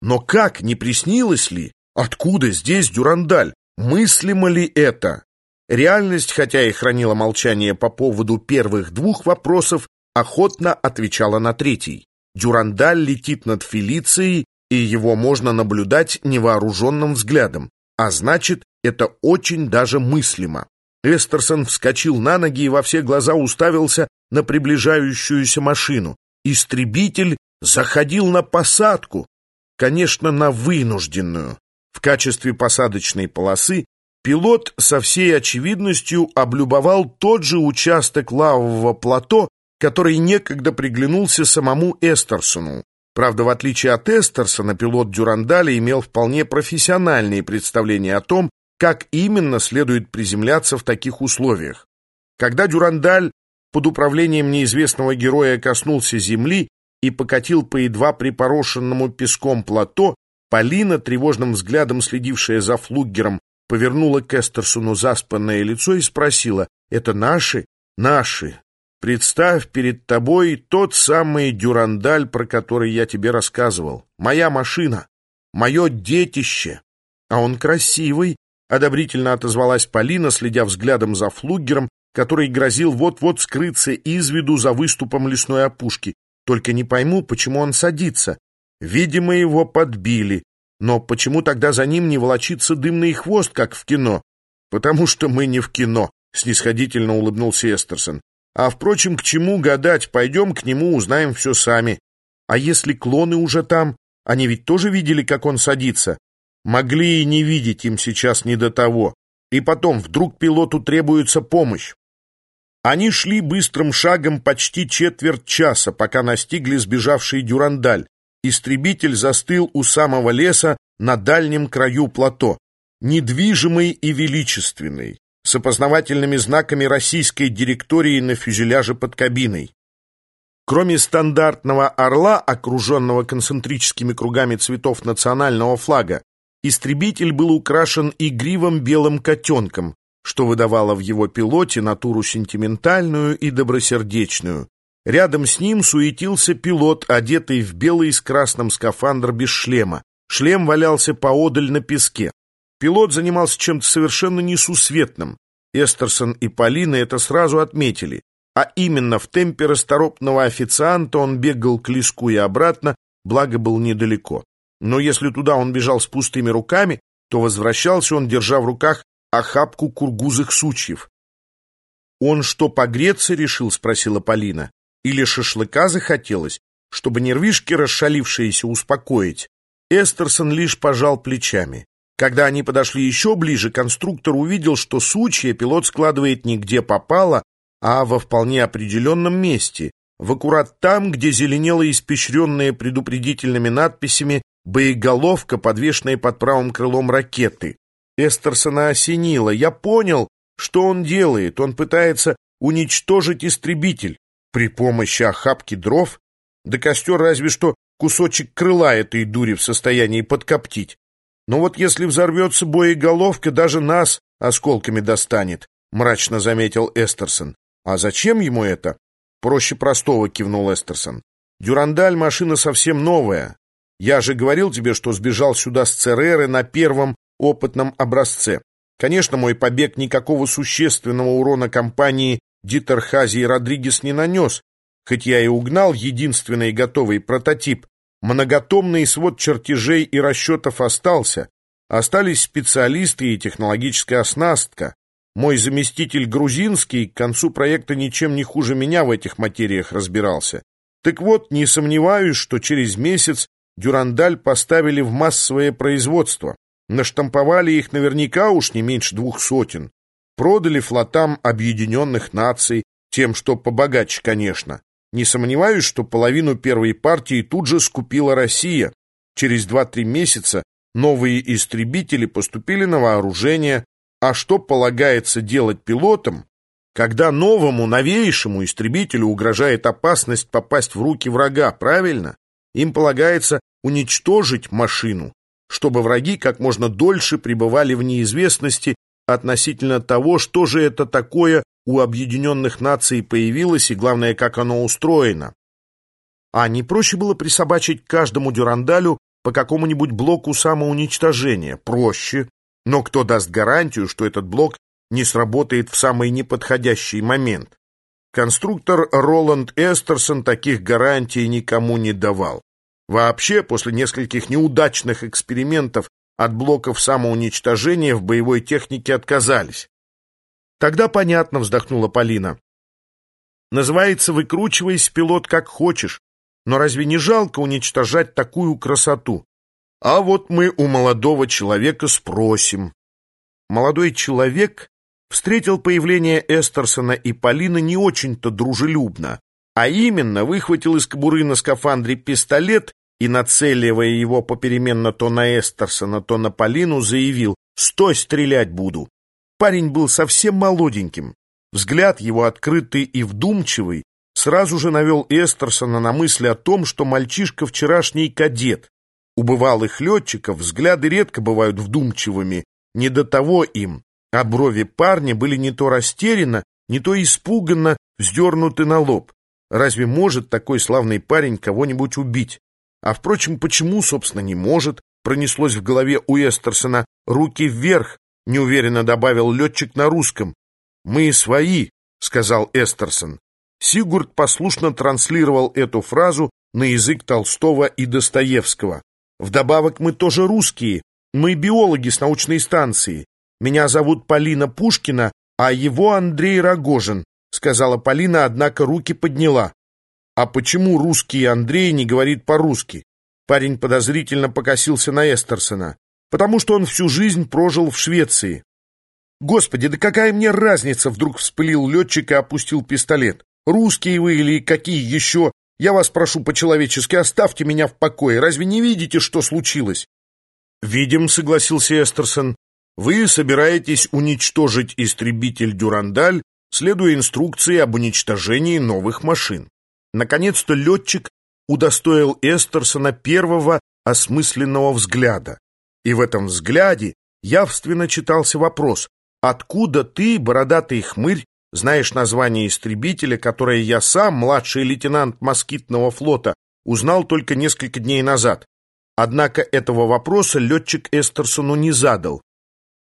Но как, не приснилось ли? Откуда здесь Дюрандаль? Мыслимо ли это? Реальность, хотя и хранила молчание по поводу первых двух вопросов, охотно отвечала на третий. Дюрандаль летит над Фелицией, и его можно наблюдать невооруженным взглядом, а значит, это очень даже мыслимо. Эстерсон вскочил на ноги и во все глаза уставился на приближающуюся машину. Истребитель заходил на посадку, конечно, на вынужденную. В качестве посадочной полосы пилот со всей очевидностью облюбовал тот же участок лавового плато, который некогда приглянулся самому Эстерсону. Правда, в отличие от Эстерсона, пилот Дюрандаля имел вполне профессиональные представления о том, как именно следует приземляться в таких условиях. Когда Дюрандаль под управлением неизвестного героя коснулся земли и покатил по едва припорошенному песком плато, Полина, тревожным взглядом следившая за флуггером, повернула к Эстерсону заспанное лицо и спросила, «Это наши?» «Наши. Представь перед тобой тот самый дюрандаль, про который я тебе рассказывал. Моя машина, мое детище. А он красивый, одобрительно отозвалась Полина, следя взглядом за флугером, который грозил вот-вот скрыться из виду за выступом лесной опушки. Только не пойму, почему он садится. Видимо, его подбили. Но почему тогда за ним не волочится дымный хвост, как в кино? Потому что мы не в кино, снисходительно улыбнулся Эстерсон. А, впрочем, к чему гадать? Пойдем к нему, узнаем все сами. А если клоны уже там? Они ведь тоже видели, как он садится? Могли и не видеть им сейчас не до того. И потом, вдруг пилоту требуется помощь. Они шли быстрым шагом почти четверть часа, пока настигли сбежавший дюрандаль. Истребитель застыл у самого леса на дальнем краю плато, недвижимый и величественный с опознавательными знаками российской директории на фюзеляже под кабиной. Кроме стандартного орла, окруженного концентрическими кругами цветов национального флага, истребитель был украшен игривым белым котенком, что выдавало в его пилоте натуру сентиментальную и добросердечную. Рядом с ним суетился пилот, одетый в белый с красным скафандр без шлема. Шлем валялся поодаль на песке. Пилот занимался чем-то совершенно несусветным. Эстерсон и Полина это сразу отметили. А именно в темпе расторопного официанта он бегал к леску и обратно, благо был недалеко. Но если туда он бежал с пустыми руками, то возвращался он, держа в руках охапку кургузых сучьев. «Он что, погреться решил?» — спросила Полина. «Или шашлыка захотелось, чтобы нервишки расшалившиеся успокоить?» Эстерсон лишь пожал плечами. Когда они подошли еще ближе, конструктор увидел, что сучья пилот складывает не где попало, а во вполне определенном месте, в аккурат там, где зеленела испещренная предупредительными надписями боеголовка, подвешенная под правым крылом ракеты. Эстерсона осенило. Я понял, что он делает. Он пытается уничтожить истребитель при помощи охапки дров. Да костер разве что кусочек крыла этой дури в состоянии подкоптить. Но вот если взорвется боеголовка, даже нас осколками достанет, мрачно заметил Эстерсон. А зачем ему это? Проще простого, кивнул Эстерсон. Дюрандаль машина совсем новая. Я же говорил тебе, что сбежал сюда с Цереры на первом опытном образце. Конечно, мой побег никакого существенного урона компании Дитерхази и Родригес не нанес, хоть я и угнал единственный готовый прототип, Многотомный свод чертежей и расчетов остался. Остались специалисты и технологическая оснастка. Мой заместитель Грузинский к концу проекта ничем не хуже меня в этих материях разбирался. Так вот, не сомневаюсь, что через месяц Дюрандаль поставили в массовое производство. Наштамповали их наверняка уж не меньше двух сотен. Продали флотам объединенных наций, тем, что побогаче, конечно. Не сомневаюсь, что половину первой партии тут же скупила Россия. Через 2-3 месяца новые истребители поступили на вооружение. А что полагается делать пилотам, когда новому, новейшему истребителю угрожает опасность попасть в руки врага, правильно? Им полагается уничтожить машину, чтобы враги как можно дольше пребывали в неизвестности относительно того, что же это такое у Объединенных Наций появилось и, главное, как оно устроено. А не проще было присобачить каждому дюрандалю по какому-нибудь блоку самоуничтожения. Проще. Но кто даст гарантию, что этот блок не сработает в самый неподходящий момент? Конструктор Роланд Эстерсон таких гарантий никому не давал. Вообще, после нескольких неудачных экспериментов от блоков самоуничтожения в боевой технике отказались. Тогда понятно, вздохнула Полина. Называется «Выкручивайся, пилот, как хочешь». Но разве не жалко уничтожать такую красоту? А вот мы у молодого человека спросим. Молодой человек встретил появление Эстерсона и Полины не очень-то дружелюбно, а именно выхватил из кобуры на скафандре пистолет и, нацеливая его попеременно то на Эстерсона, то на Полину, заявил «Стой, стрелять буду!». Парень был совсем молоденьким. Взгляд его открытый и вдумчивый сразу же навел Эстерсона на мысли о том, что мальчишка вчерашний кадет. У бывалых летчиков взгляды редко бывают вдумчивыми, не до того им, а брови парня были не то растеряно, не то испуганно вздернуты на лоб. Разве может такой славный парень кого-нибудь убить? А, впрочем, почему, собственно, не может? Пронеслось в голове у Эстерсона. Руки вверх, неуверенно добавил летчик на русском. «Мы свои», — сказал Эстерсон. Сигурд послушно транслировал эту фразу на язык Толстого и Достоевского. «Вдобавок мы тоже русские, мы биологи с научной станции. Меня зовут Полина Пушкина, а его Андрей Рогожин», — сказала Полина, однако руки подняла. «А почему русский Андрей не говорит по-русски?» Парень подозрительно покосился на Эстерсона. «Потому что он всю жизнь прожил в Швеции». «Господи, да какая мне разница?» Вдруг вспылил летчик и опустил пистолет. «Русские вы или какие еще? Я вас прошу по-человечески, оставьте меня в покое. Разве не видите, что случилось?» «Видим», — согласился Эстерсон. «Вы собираетесь уничтожить истребитель «Дюрандаль», следуя инструкции об уничтожении новых машин». Наконец-то летчик удостоил Эстерсона первого осмысленного взгляда. И в этом взгляде явственно читался вопрос, Откуда ты, бородатый хмырь, знаешь название истребителя, которое я сам, младший лейтенант москитного флота, узнал только несколько дней назад? Однако этого вопроса летчик Эстерсону не задал.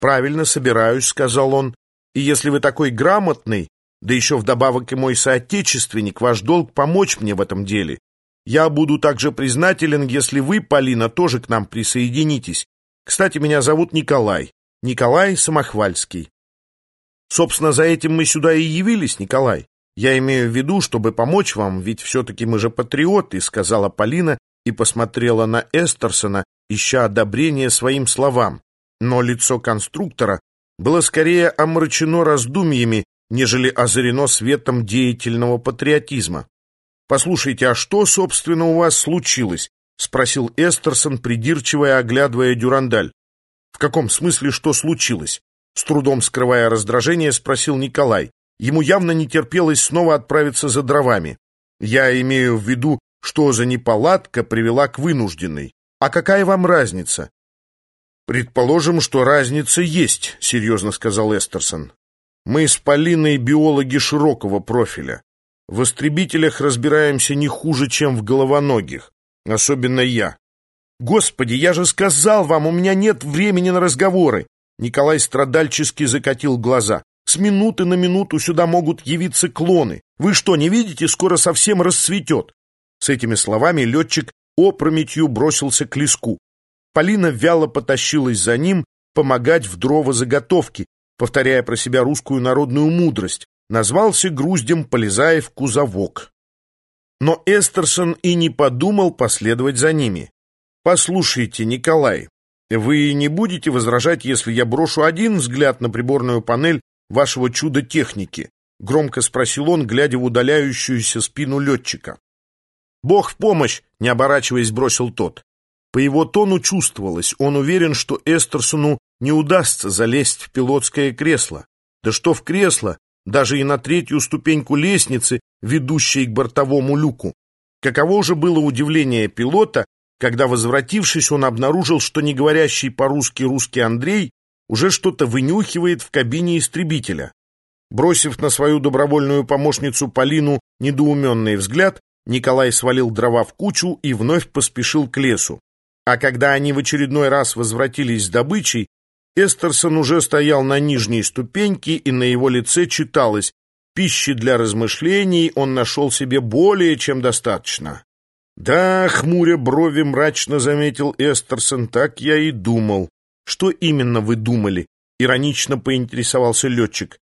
«Правильно собираюсь», — сказал он, — «и если вы такой грамотный, да еще вдобавок и мой соотечественник, ваш долг помочь мне в этом деле. Я буду также признателен, если вы, Полина, тоже к нам присоединитесь. Кстати, меня зовут Николай. Николай Самохвальский. Собственно, за этим мы сюда и явились, Николай. Я имею в виду, чтобы помочь вам, ведь все-таки мы же патриоты, сказала Полина и посмотрела на Эстерсона, ища одобрения своим словам. Но лицо конструктора было скорее омрачено раздумьями, нежели озарено светом деятельного патриотизма. «Послушайте, а что, собственно, у вас случилось?» — спросил Эстерсон, придирчиво оглядывая Дюрандаль. «В каком смысле что случилось?» С трудом скрывая раздражение, спросил Николай. Ему явно не терпелось снова отправиться за дровами. «Я имею в виду, что за неполадка привела к вынужденной. А какая вам разница?» «Предположим, что разница есть», — серьезно сказал Эстерсон. «Мы с Полиной биологи широкого профиля. В истребителях разбираемся не хуже, чем в головоногих. Особенно я. «Господи, я же сказал вам, у меня нет времени на разговоры!» Николай страдальчески закатил глаза. «С минуты на минуту сюда могут явиться клоны. Вы что, не видите, скоро совсем расцветет?» С этими словами летчик опрометью бросился к леску. Полина вяло потащилась за ним помогать в дрова заготовки, повторяя про себя русскую народную мудрость. Назвался груздем, полезая в кузовок. Но Эстерсон и не подумал последовать за ними. «Послушайте, Николай, вы не будете возражать, если я брошу один взгляд на приборную панель вашего чудо-техники?» — громко спросил он, глядя в удаляющуюся спину летчика. «Бог в помощь!» — не оборачиваясь, бросил тот. По его тону чувствовалось, он уверен, что Эстерсону не удастся залезть в пилотское кресло. Да что в кресло, даже и на третью ступеньку лестницы, ведущей к бортовому люку. Каково же было удивление пилота, когда, возвратившись, он обнаружил, что не говорящий по-русски русский Андрей уже что-то вынюхивает в кабине истребителя. Бросив на свою добровольную помощницу Полину недоуменный взгляд, Николай свалил дрова в кучу и вновь поспешил к лесу. А когда они в очередной раз возвратились с добычей, Эстерсон уже стоял на нижней ступеньке, и на его лице читалось «Пищи для размышлений он нашел себе более чем достаточно». «Да, хмуря брови мрачно заметил Эстерсон, так я и думал». «Что именно вы думали?» — иронично поинтересовался летчик.